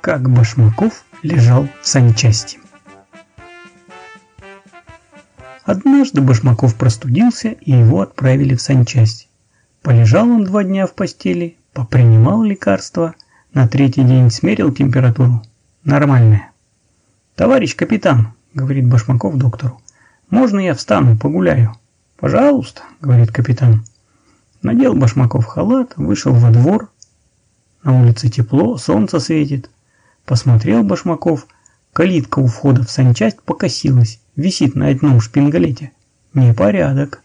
как Башмаков лежал в санчасти. Однажды Башмаков простудился, и его отправили в санчасть. Полежал он два дня в постели, попринимал лекарства, на третий день смерил температуру. Нормальная. «Товарищ капитан», — говорит Башмаков доктору, — «можно я встану, погуляю?» «Пожалуйста», — говорит капитан. Надел Башмаков халат, вышел во двор. На улице тепло, солнце светит. Посмотрел Башмаков, калитка у входа в санчасть покосилась, висит на одном шпингалете. Непорядок.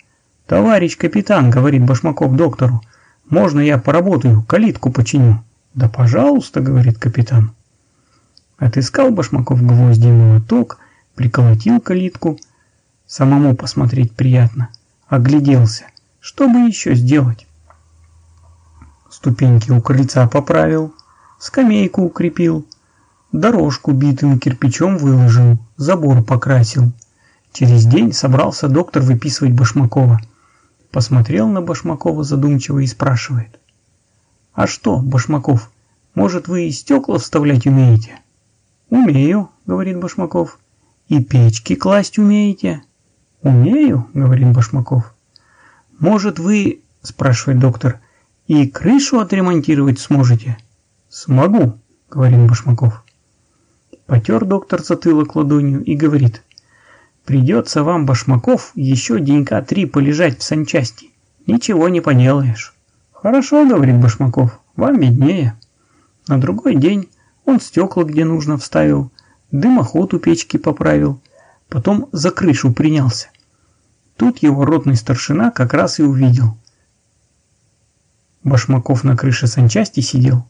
«Товарищ капитан», — говорит Башмаков доктору, — «можно я поработаю, калитку починю?» «Да пожалуйста», — говорит капитан. Отыскал Башмаков гвозди и молоток, приколотил калитку. Самому посмотреть приятно. Огляделся. Что бы еще сделать? Ступеньки у крыльца поправил, скамейку укрепил, Дорожку битым кирпичом выложил, забор покрасил. Через день собрался доктор выписывать Башмакова. Посмотрел на Башмакова задумчиво и спрашивает. «А что, Башмаков, может вы и стекла вставлять умеете?» «Умею», — говорит Башмаков. «И печки класть умеете?» «Умею», — говорит Башмаков. «Может вы, — спрашивает доктор, — и крышу отремонтировать сможете?» «Смогу», — говорит Башмаков. Потер доктор затылок ладонью и говорит. Придется вам, Башмаков, еще денька три полежать в санчасти. Ничего не поделаешь. Хорошо, говорит Башмаков, вам виднее. На другой день он стекла где нужно вставил, дымоход у печки поправил, потом за крышу принялся. Тут его ротный старшина как раз и увидел. Башмаков на крыше санчасти сидел,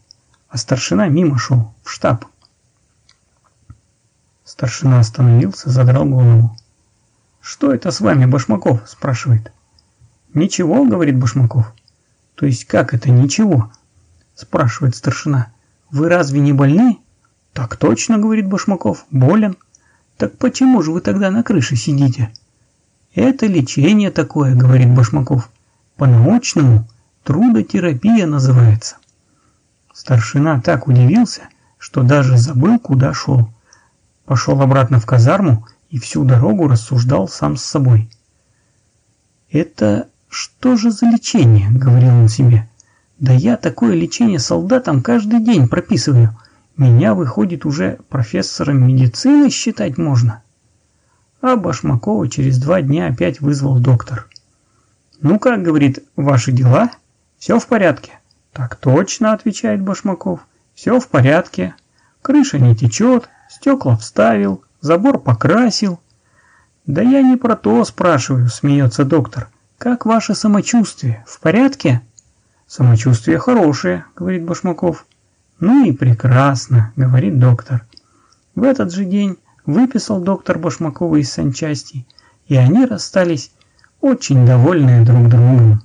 а старшина мимо шел, в штаб. Старшина остановился, задрал голову. «Что это с вами, Башмаков?» – спрашивает. «Ничего», – говорит Башмаков. «То есть как это ничего?» – спрашивает старшина. «Вы разве не больны?» «Так точно», – говорит Башмаков. «Болен». «Так почему же вы тогда на крыше сидите?» «Это лечение такое», – говорит Башмаков. «По-научному трудотерапия называется». Старшина так удивился, что даже забыл, куда шел. Пошел обратно в казарму и всю дорогу рассуждал сам с собой. «Это что же за лечение?» – говорил он себе. «Да я такое лечение солдатам каждый день прописываю. Меня, выходит, уже профессором медицины считать можно». А Башмакова через два дня опять вызвал доктор. «Ну как, — говорит, — ваши дела? Все в порядке?» «Так точно», — отвечает Башмаков. «Все в порядке. Крыша не течет, Стекла вставил, забор покрасил. Да я не про то спрашиваю, смеется доктор. Как ваше самочувствие? В порядке? Самочувствие хорошее, говорит Башмаков. Ну и прекрасно, говорит доктор. В этот же день выписал доктор Башмакова из санчасти, и они расстались очень довольные друг другом.